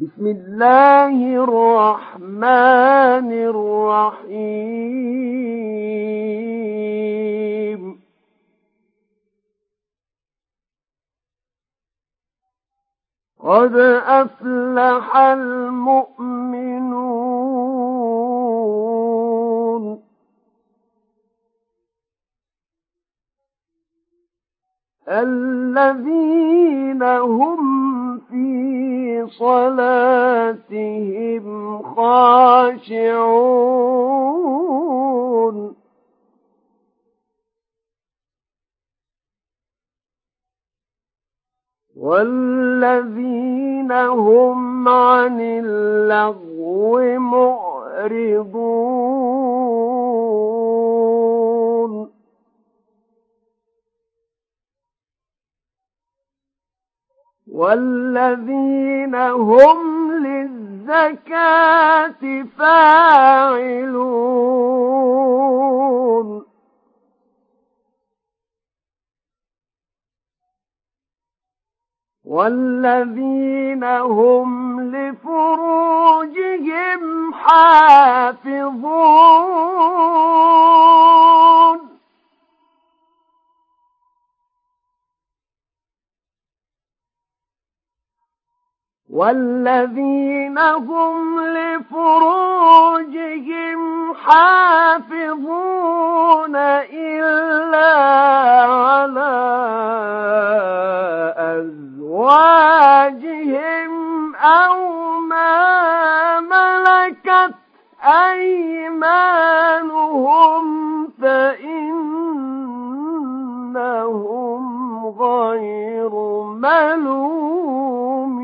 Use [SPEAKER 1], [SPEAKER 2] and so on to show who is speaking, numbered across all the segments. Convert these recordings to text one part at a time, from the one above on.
[SPEAKER 1] بسم الله الرحمن الرحيم. قد أفلح المؤمنون. الذين هم في صلاتهم خاشعون. والذين هم عن اللغو معرضون. والذين هم للزكاة فاعلون. والذين هم لفروجهم حافظون. والذين هم لفروجهم حافظون إلا على أزواجهم أو ما ملكت أيمانهم فإنهم غير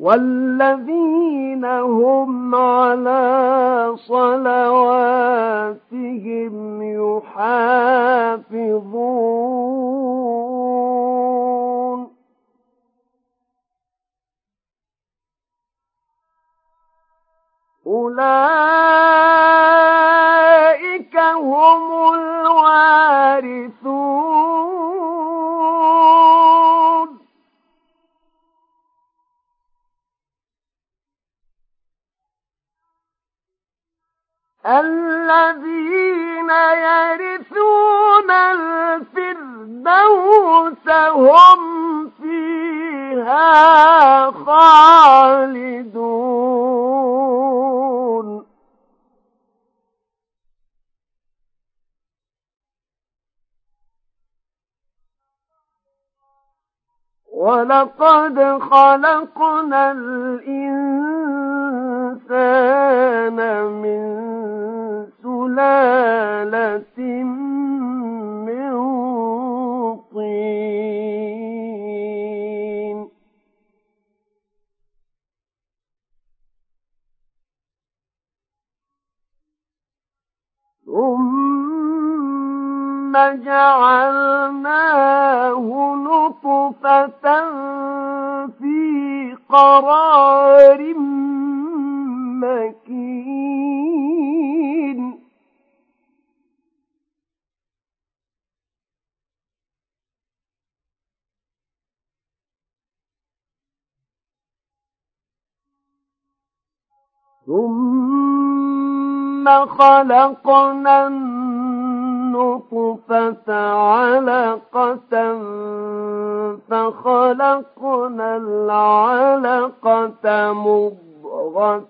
[SPEAKER 1] والذين هم على صلواتهم يحافظون. أولئك هم الوارثون. الذين يرثون الفردوس هم فيها خالدون. ولقد خلقنا الإنسان من سلالة من طين. ثم جعلناه نطفة في قرار مكين. ثم خلقنا النطفة علقة فخلقنا العلقة مضغة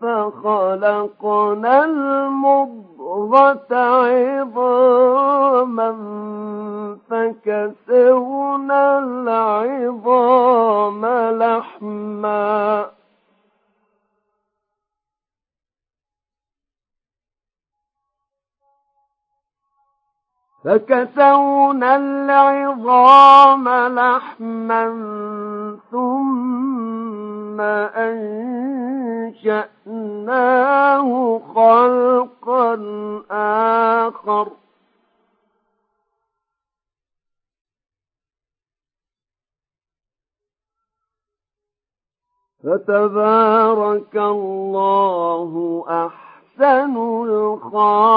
[SPEAKER 1] فخلقنا المضغة عظاما فكسونا العظام لحما فكسونا العظام لحما ثم أنشأناه خلقا آخر. فتبارك الله أحسن الخالقين.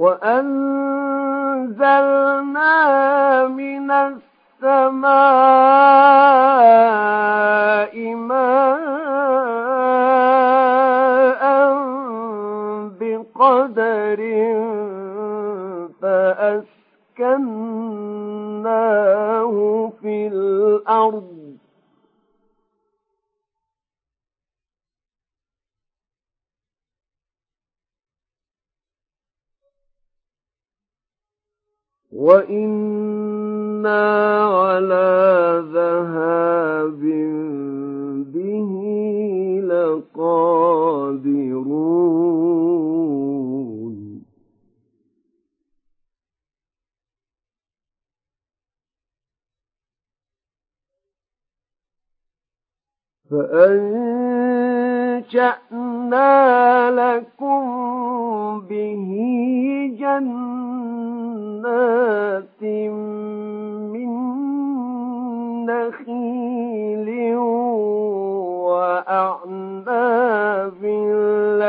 [SPEAKER 1] وأنزلنا من السماء ماء بقدر فأسكناه في الأرض وإنا على ذهاب به لقادرون فأنشأنا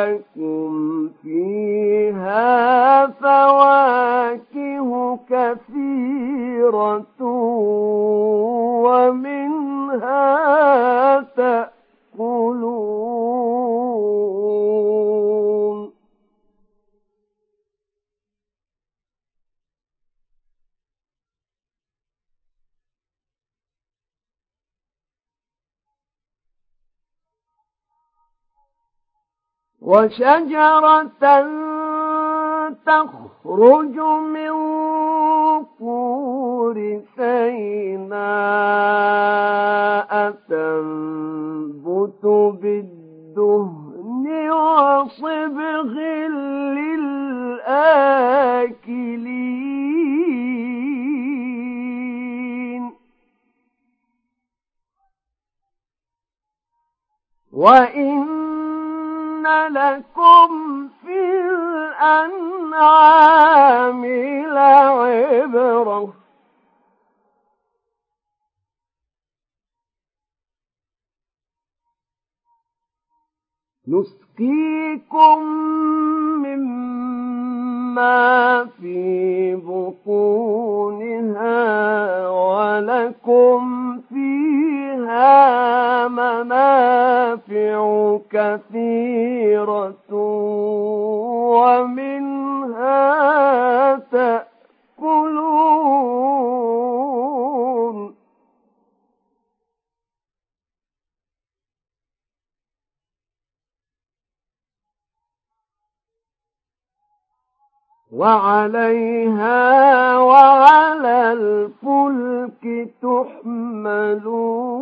[SPEAKER 1] لكم فيها فواكه كثيرة ومنها تأكلون وشجرة تخرج من طور سيناء تنبت بالدهن وصبغ للآكلين. وإن لكم في الأنعام لعبرة. نسقيكم مما في بطونها ولكم فيها منافع كثيرة. شجرة ومنها تأكلون. وعليها وعلى الفلك تحملون.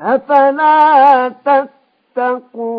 [SPEAKER 1] أفلا تتقون؟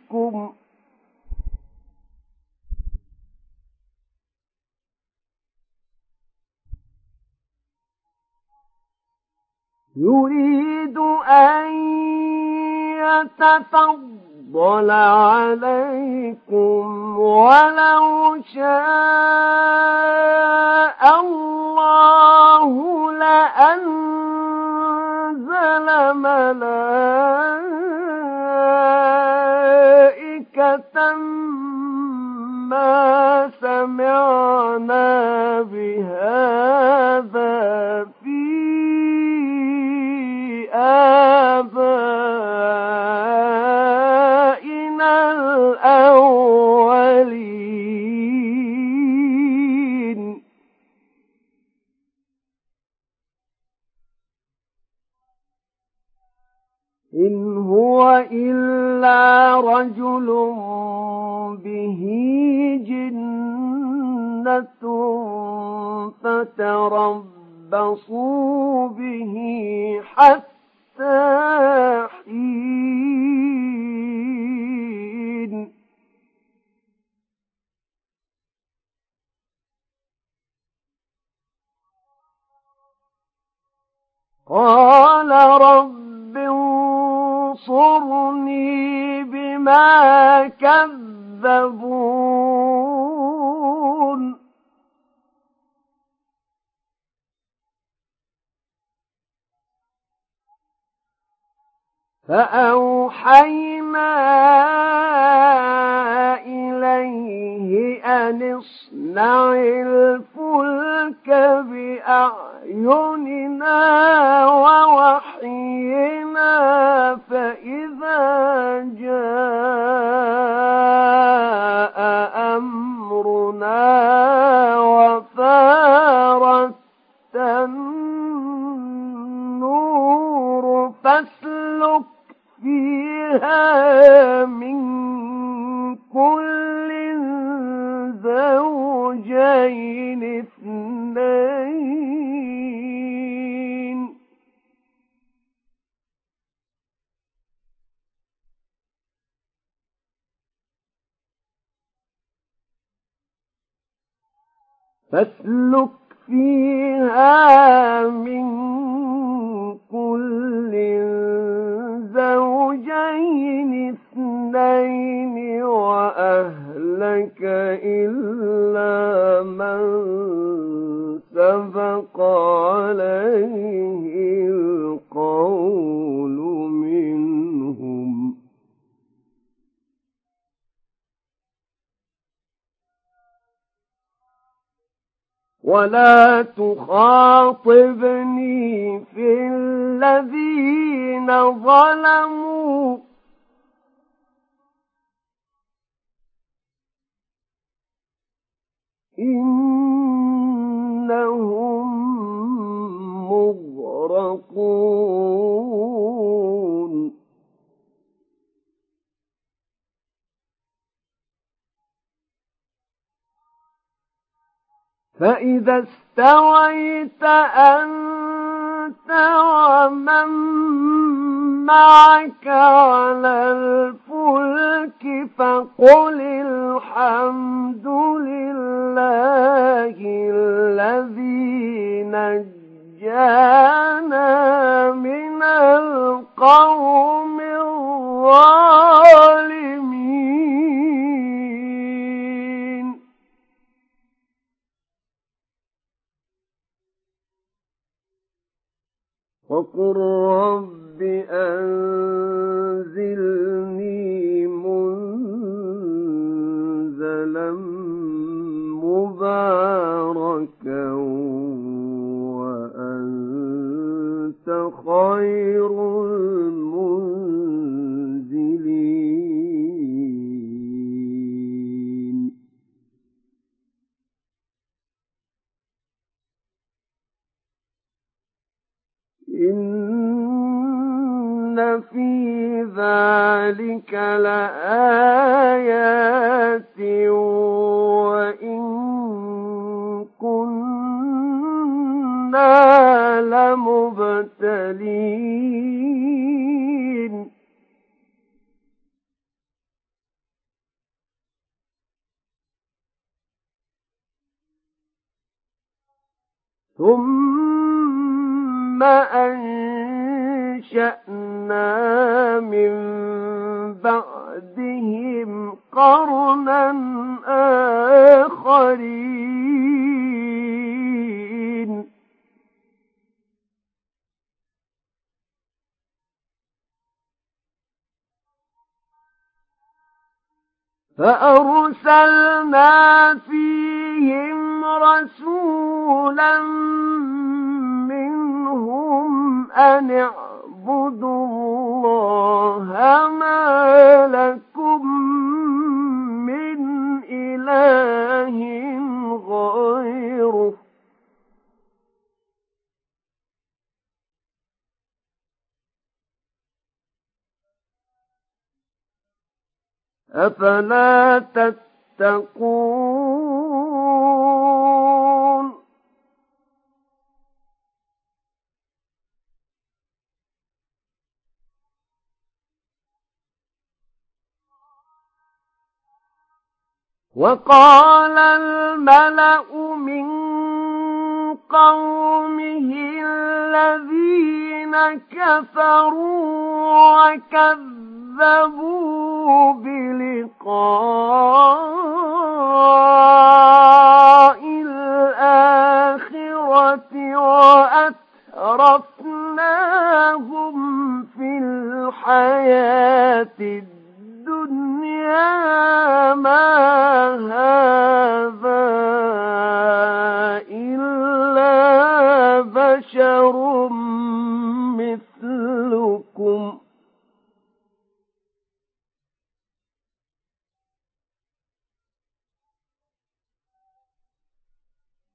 [SPEAKER 1] يريد أن يتفضل عليكم ولو شاء الله لأنزل ملائكة ما سمعنا بهذا إلا رجل به جنة فتربصوا به حتى حين قال رب انصرني بما كذبون. فأوحينا إليه أن اصنع الفلك بأعيننا ووحينا ولا تخاطبني فإذا استويت أنت ومن معك على الفلك فقل الحمد لله فأرسلنا أفلا تتقون؟ وقال الملأ من قومه الذين كفروا وكذبوا كذبوا بلقاء الآخرة وأترفناهم في الحياة الدنيا. ما هذا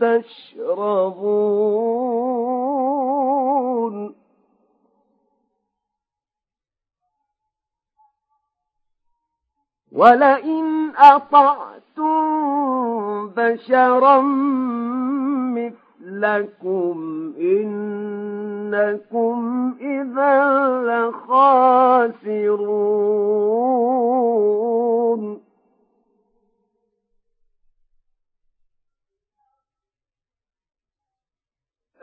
[SPEAKER 1] تشربون. ولئن أطعتم بشرا مثلكم إنكم إذا لخاسرون.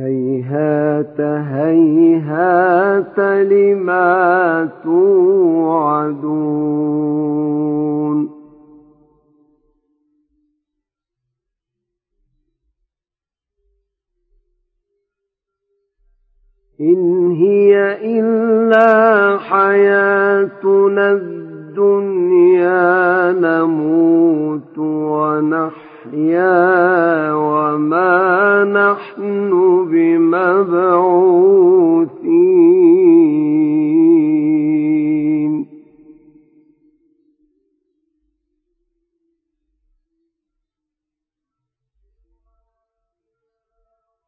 [SPEAKER 1] هيهات لما توعدون. إن هي إلا حياتنا الدنيا نموت ونحيا وما نحن بمبعوثين.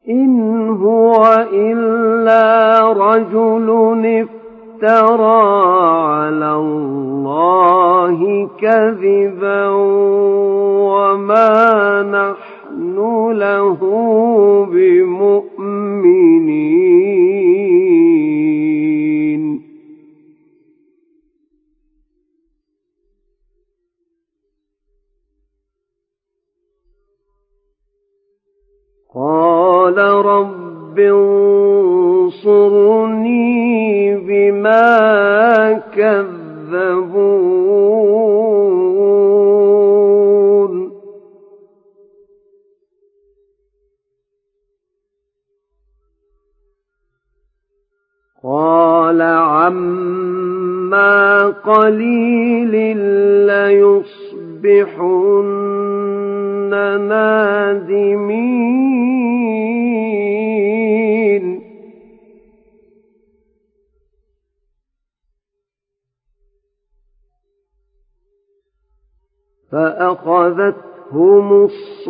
[SPEAKER 1] إن هو إلا رجل افترى على الله كذبا وما نحن له بمؤمنين. قال رب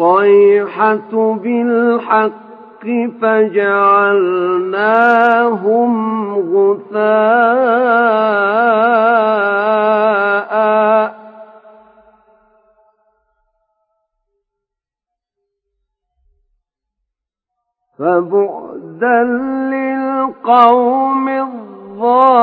[SPEAKER 1] الصيحة بالحق فجعلناهم غثاء. فبعدا للقوم الظالمين.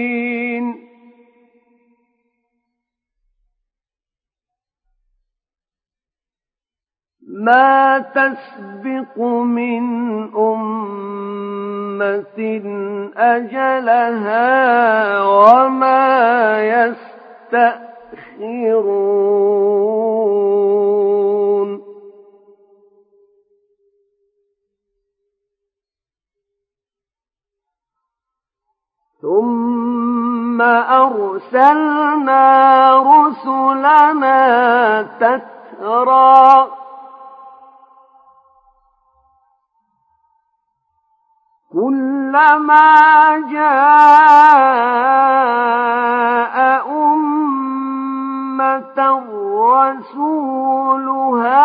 [SPEAKER 1] ما تسبق من أمة أجلها وما يستأخرون. ثم أرسلنا رسلنا تترى. كلما جاء أمة رسولها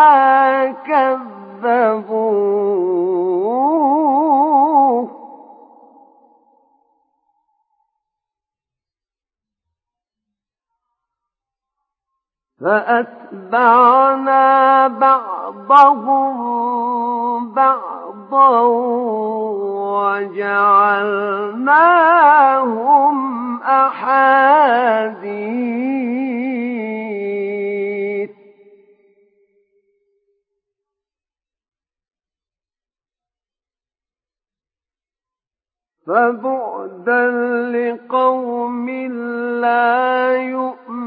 [SPEAKER 1] فأتبعنا بعضهم بعضا وجعلناهم أحاديث. فبعدا لقوم لا يؤمنون.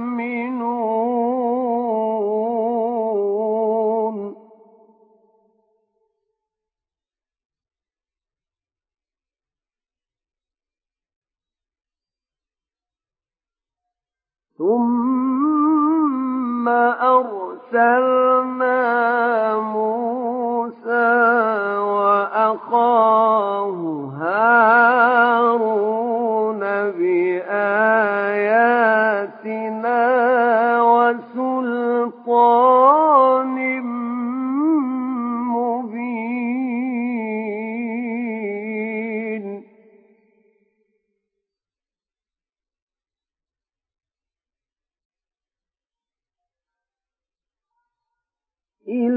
[SPEAKER 1] ثم أرسلنا موسى وأخاه هارون بآياتنا وسلطان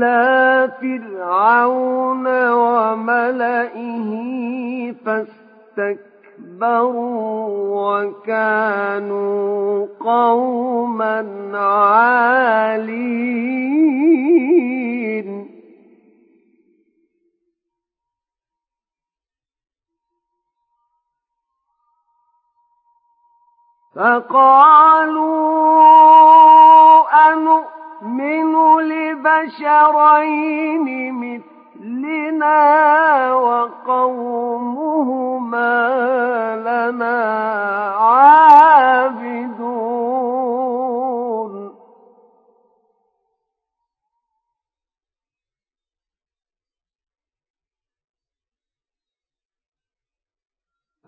[SPEAKER 1] إلى فرعون وملئه فاستكبروا وكانوا قوما عالين فقالوا أنؤمن لبشرين مثلنا وقومهما لنا عابدون.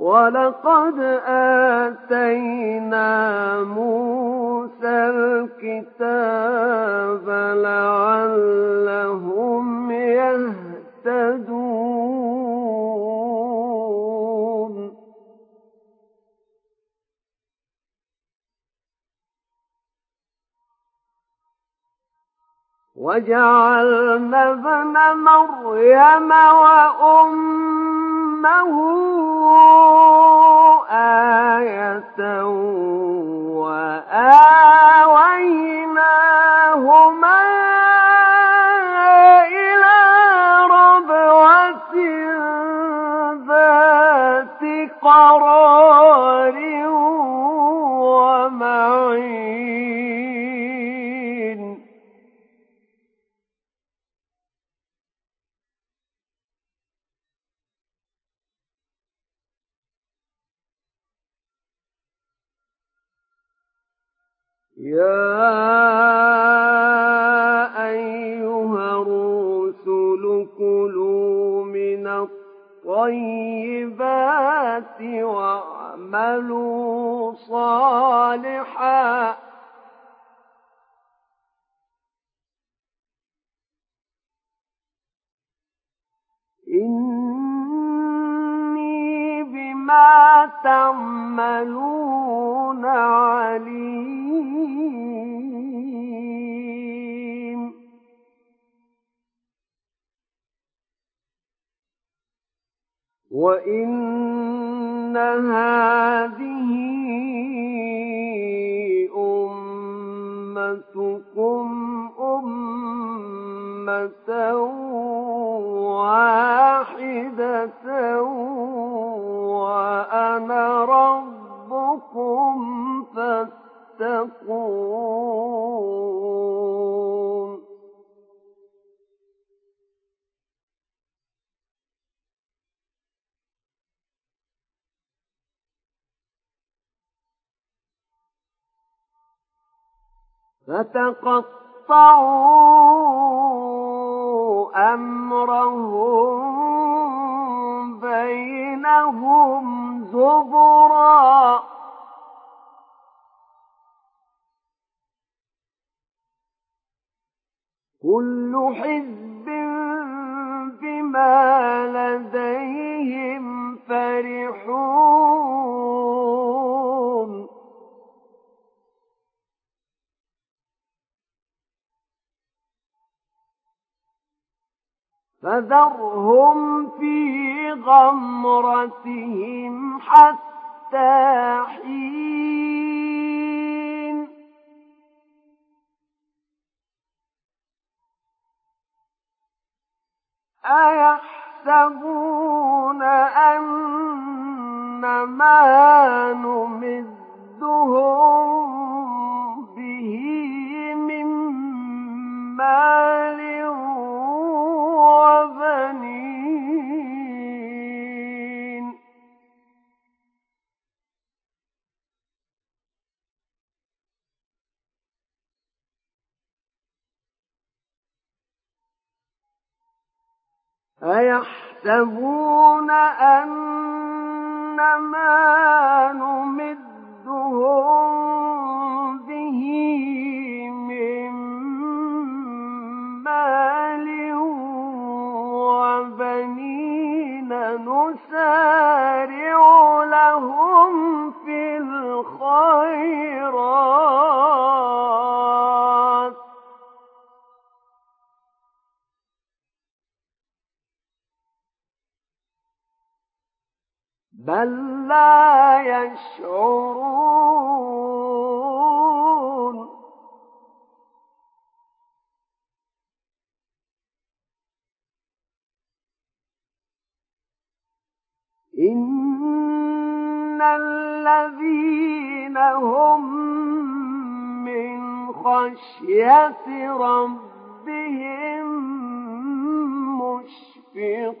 [SPEAKER 1] ولقد آتينا موسى الكتاب لعلهم يهتدون. وجعلنا ابن مريم وأمه آية فتقطعوا أمرهم بينهم زبرا. كل حزب فذرهم في غمرتهم حتى حين. أيحسبون أن ما نمدهم أيحسبون أنما نمدهم به من مال وبنين نسارع لهم في الخير. بل لا يشعرون. إن الذين هم من خشية ربهم مشفقون.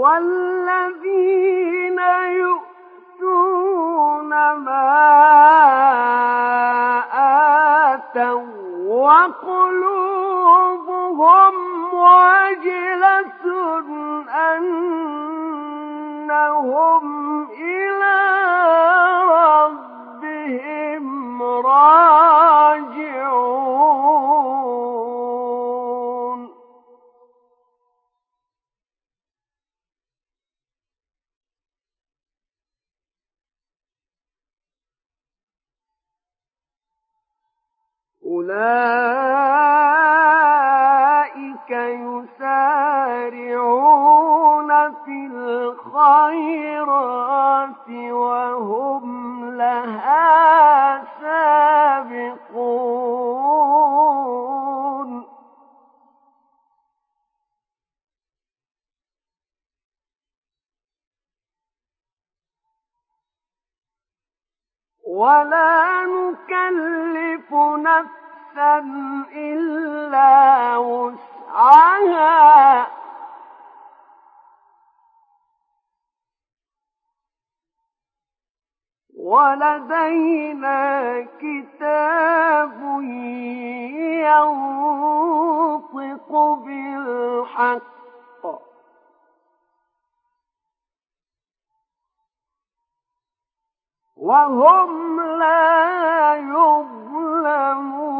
[SPEAKER 1] والذين يؤتون ما آتوا وقلوبهم وجلة أنهم إلى أولئك يسارعون في الخيرات وهم لها سابقون. ولا نكلف نفسا إلا وسعها ولدينا كتاب ينطق بالحق وهم لا يظلمون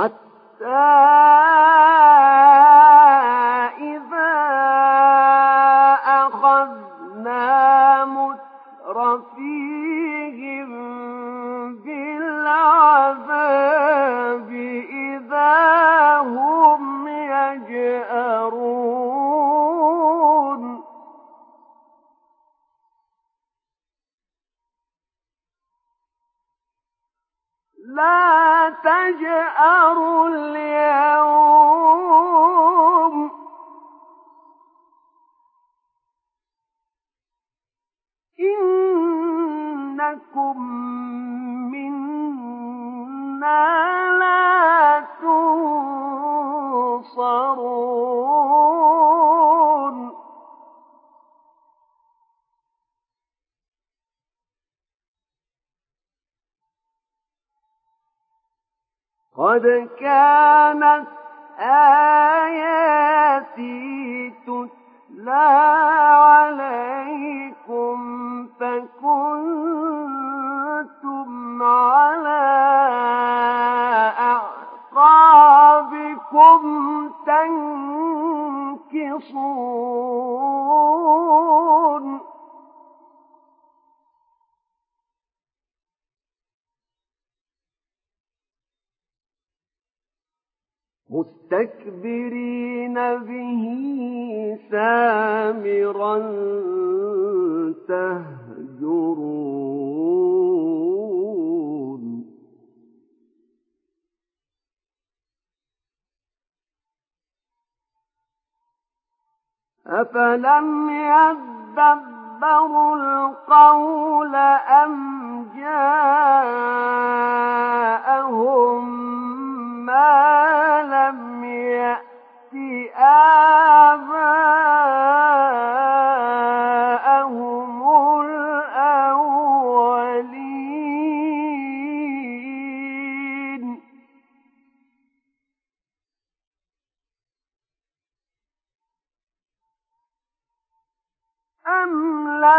[SPEAKER 1] حتى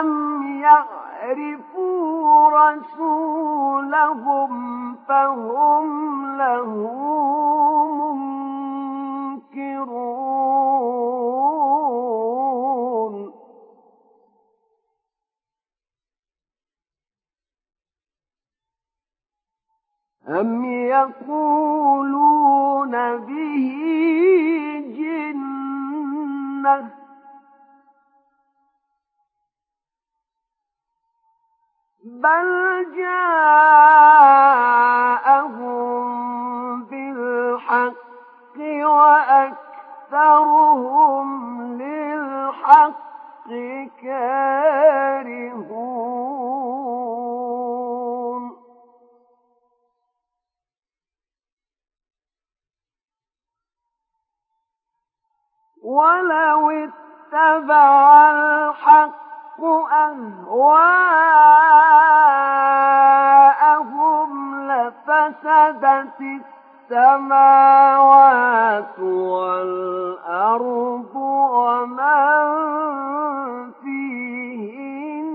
[SPEAKER 1] لم يعرفوا رسولهم فهم له منكرون. أم يقولون به جنة بل جاءهم بالحق وأكثرهم للحق كارهون ولو اتبع الحق أهواءهم لفسدت السماوات والأرض ومن فيهن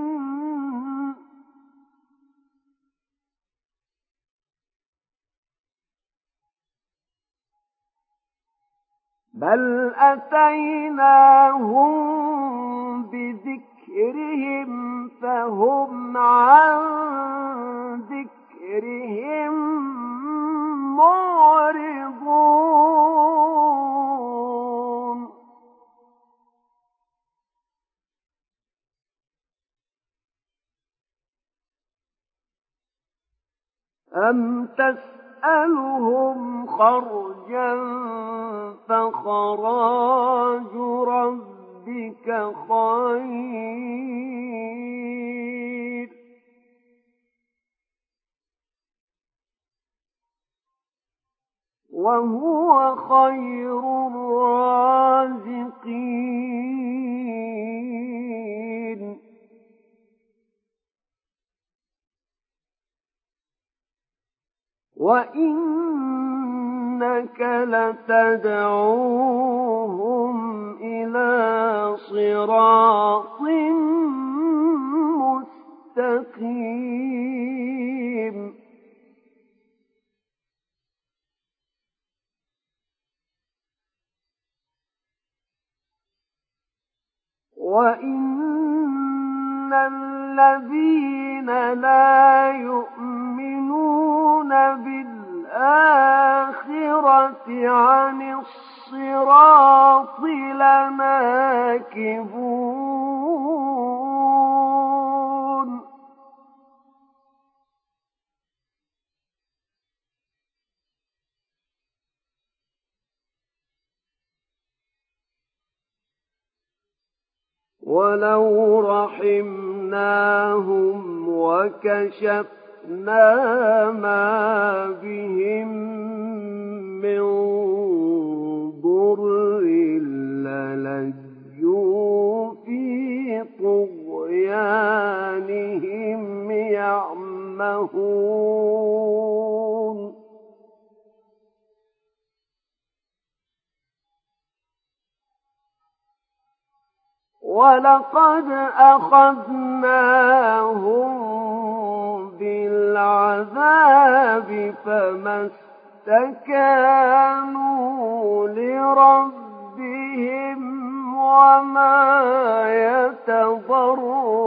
[SPEAKER 1] بل أتيناهم بذكر ذكرهم فهم عن ذكرهم معرضون. أم تسألهم خرجا فخراج رب ربك خير. وهو خير الرازقين. وإنك لتدعوهم إلى صراط مستقيم وإن الذين لا يؤمنون بالآخرة عن الصراط لناكبون ولو رحمناهم وكشفنا وأخرجنا ما بهم من ضر للجوا في طغيانهم يعمهون ولقد أخذناهم بالعذاب فما استكانوا لربهم وما يتضرعون.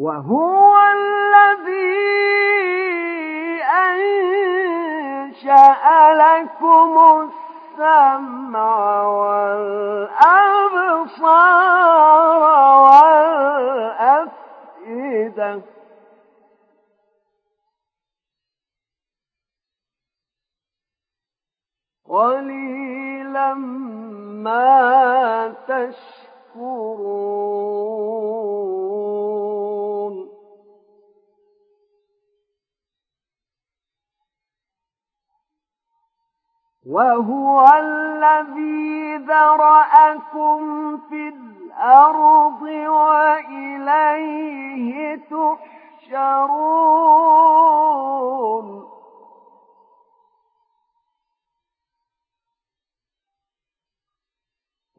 [SPEAKER 1] وهو الذي أنشأ لكم السمع والأبصار والأفئدة. قليلا ما تشكرون. وهو الذي ذرأكم في الأرض وإليه تحشرون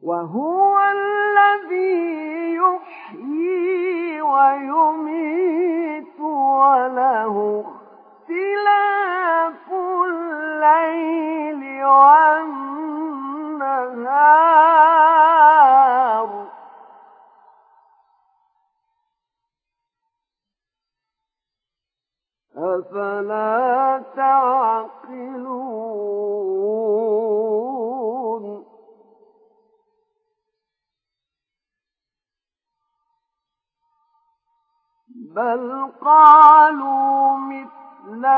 [SPEAKER 1] وهو الذي يحيي ويميت وله والنهار. أفلا تعقلون؟ بل قالوا مثل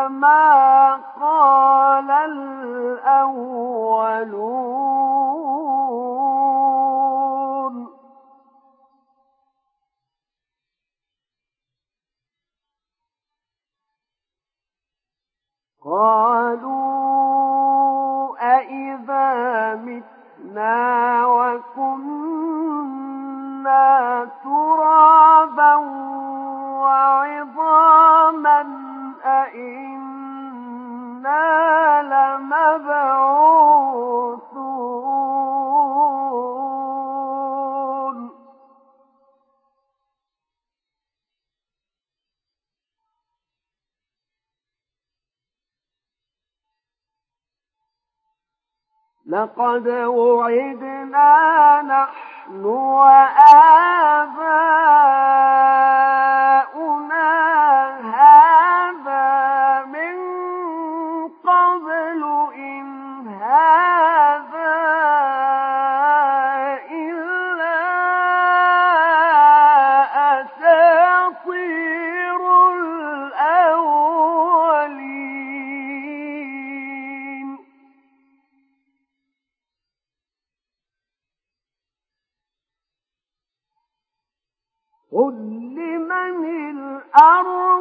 [SPEAKER 1] ما قال الأولون. قالوا أإذا متنا وكنا ترابا لقد وعدنا نحن وآباؤنا قل لمن الأرض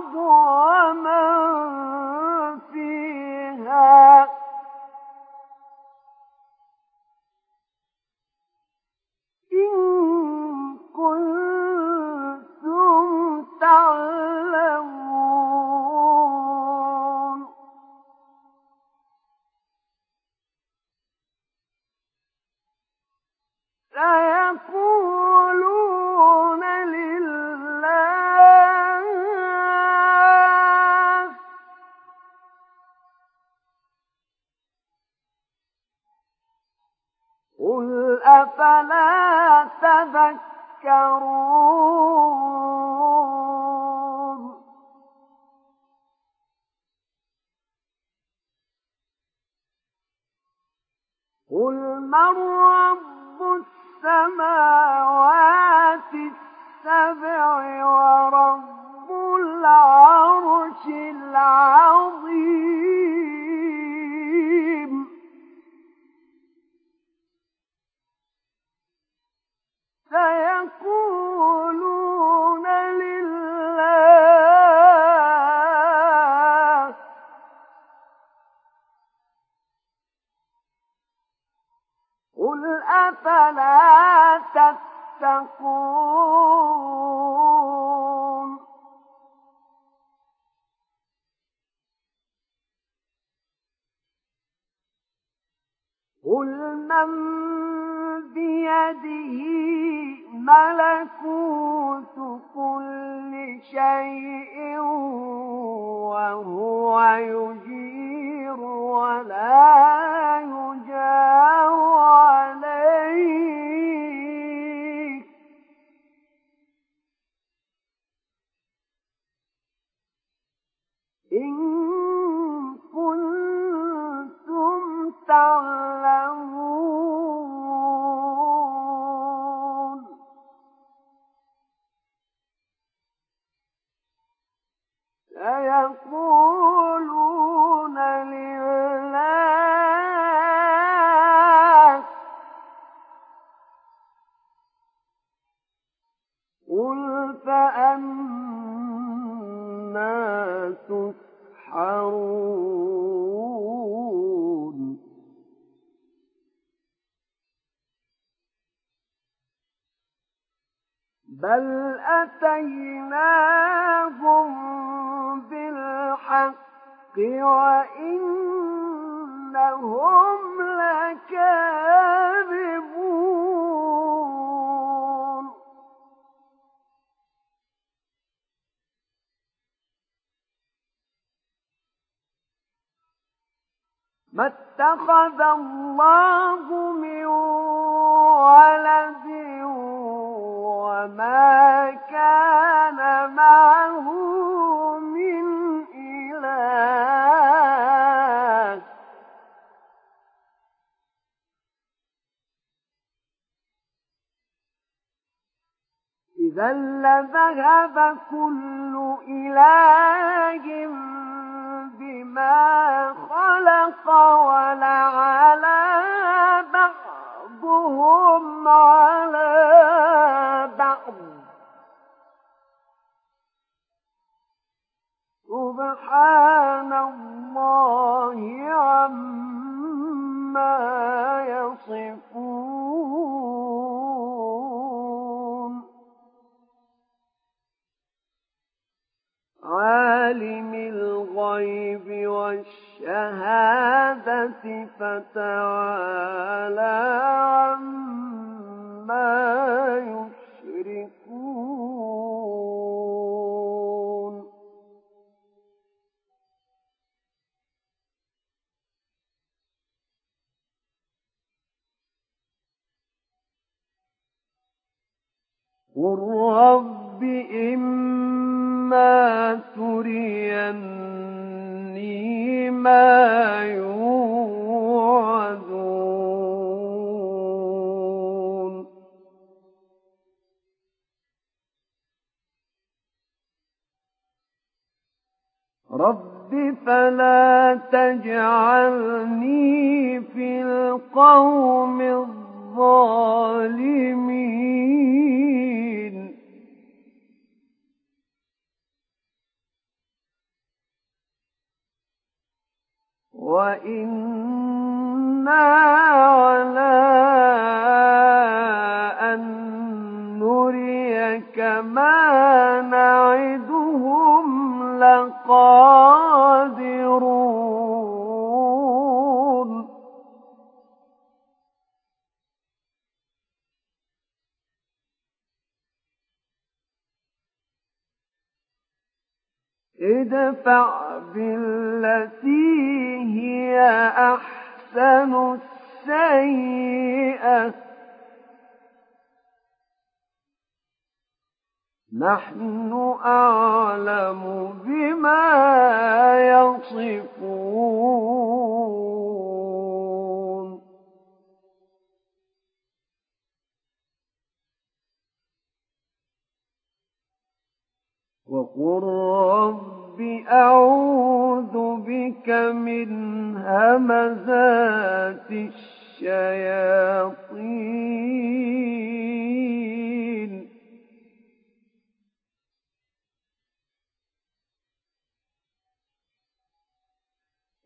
[SPEAKER 1] كذب كل إله بما خلق ولعلى بعضهم على بعض. سبحان الله ادفع بالتي هي أحسن السيئة. نحن أعلم بما يصفون. وقل رب أعوذ بك من همزات الشياطين.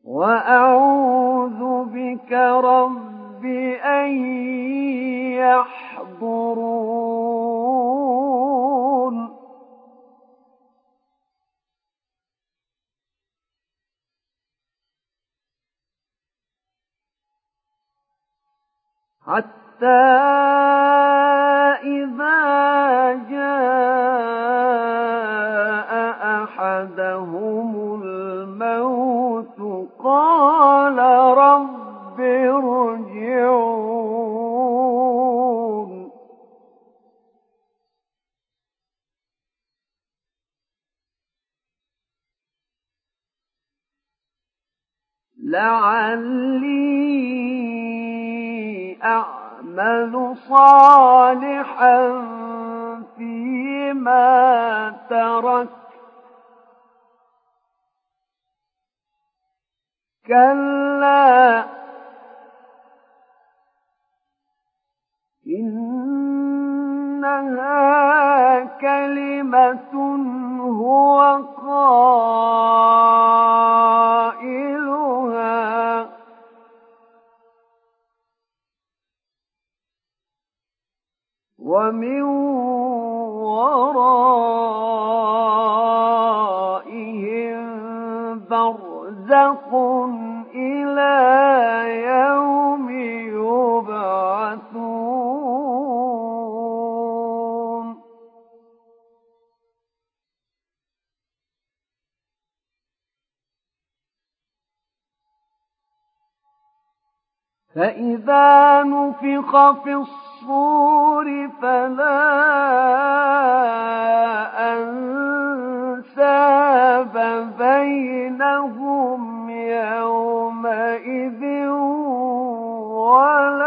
[SPEAKER 1] وأعوذ بك رب أن يحضرون حتى إذا جاء أحدهم الموت قال رب ارجعون. لعلي أعمل صالحا فيما تركت كلا. إنها كلمة هو قائلها ومن ورائهم برزخ إلى يوم يبعثون. فإذا نفخ في الصور فلا أنساب بينهم يومئذ ولا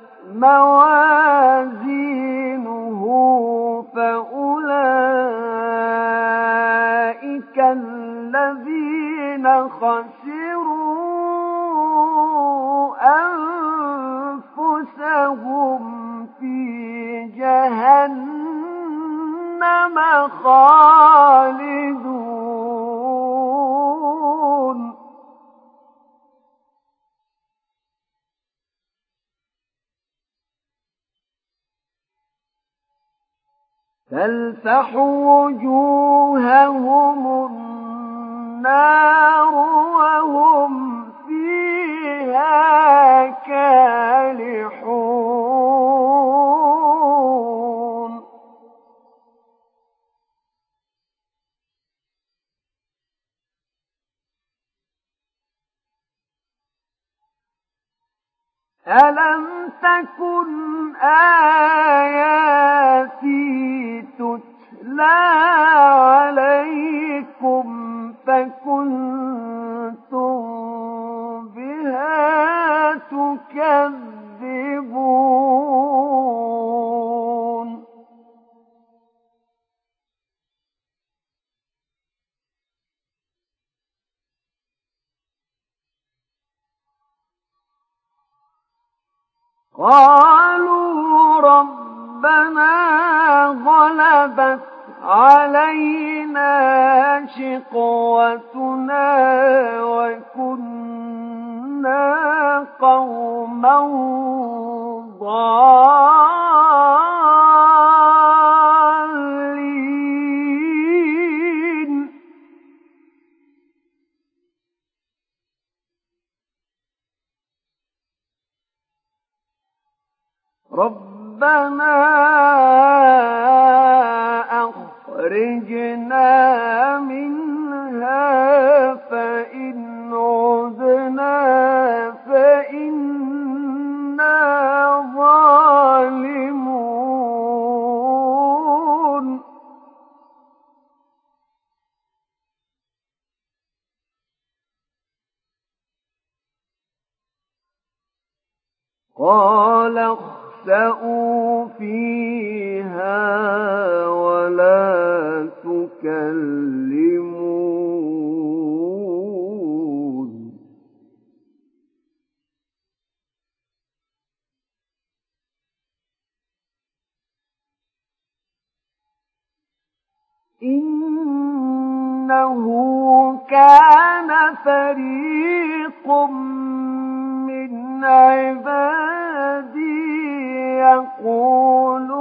[SPEAKER 1] موازينه فأولئك الذين خسروا أنفسهم في جهنم خالدون. تلفح وجوههم النار وهم فيها كالحون ألم تكن آياتي لَا قال اخسأوا فيها ولا تكلمون. إنه كان فريق من عبادي يقولون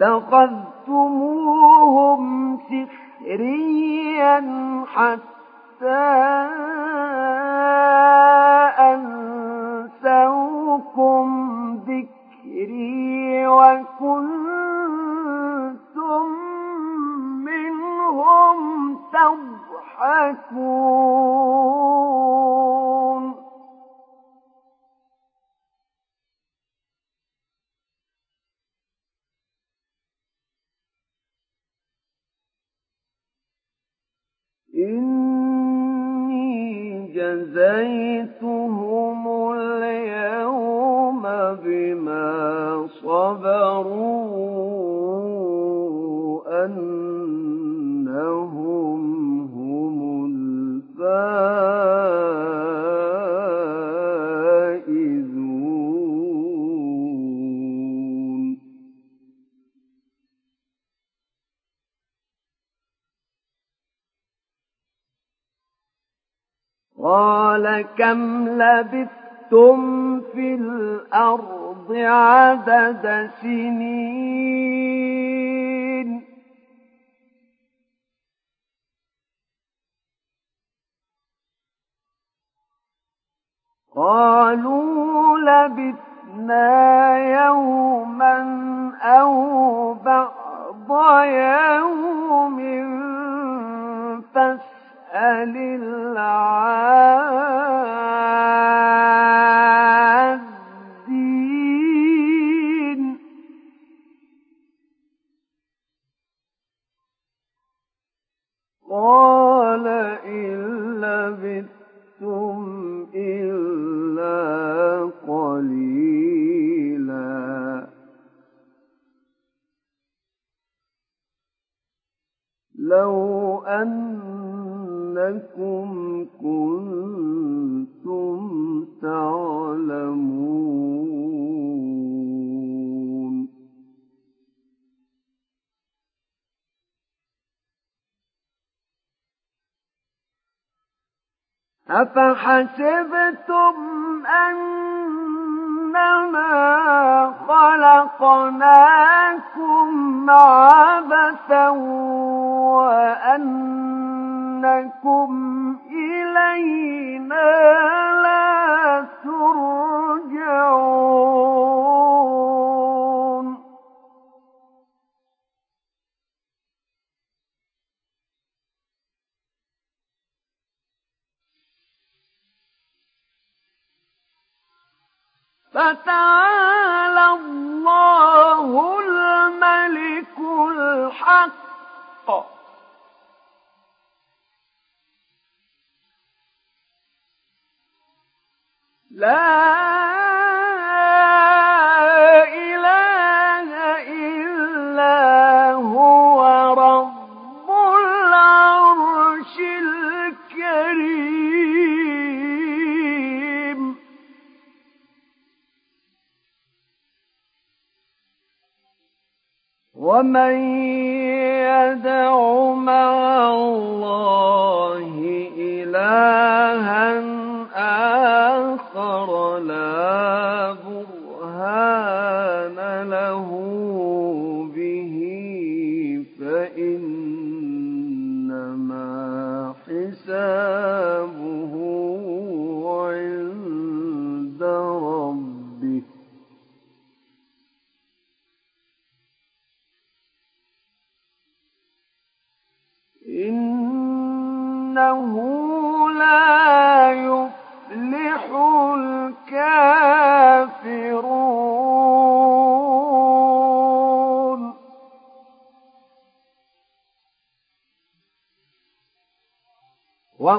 [SPEAKER 1] فاتخذتموهم كم لبثتم في الأرض عدد سنين فتعالى الله الملك الحق. لا ومن يدع مع الله إلها آخر لا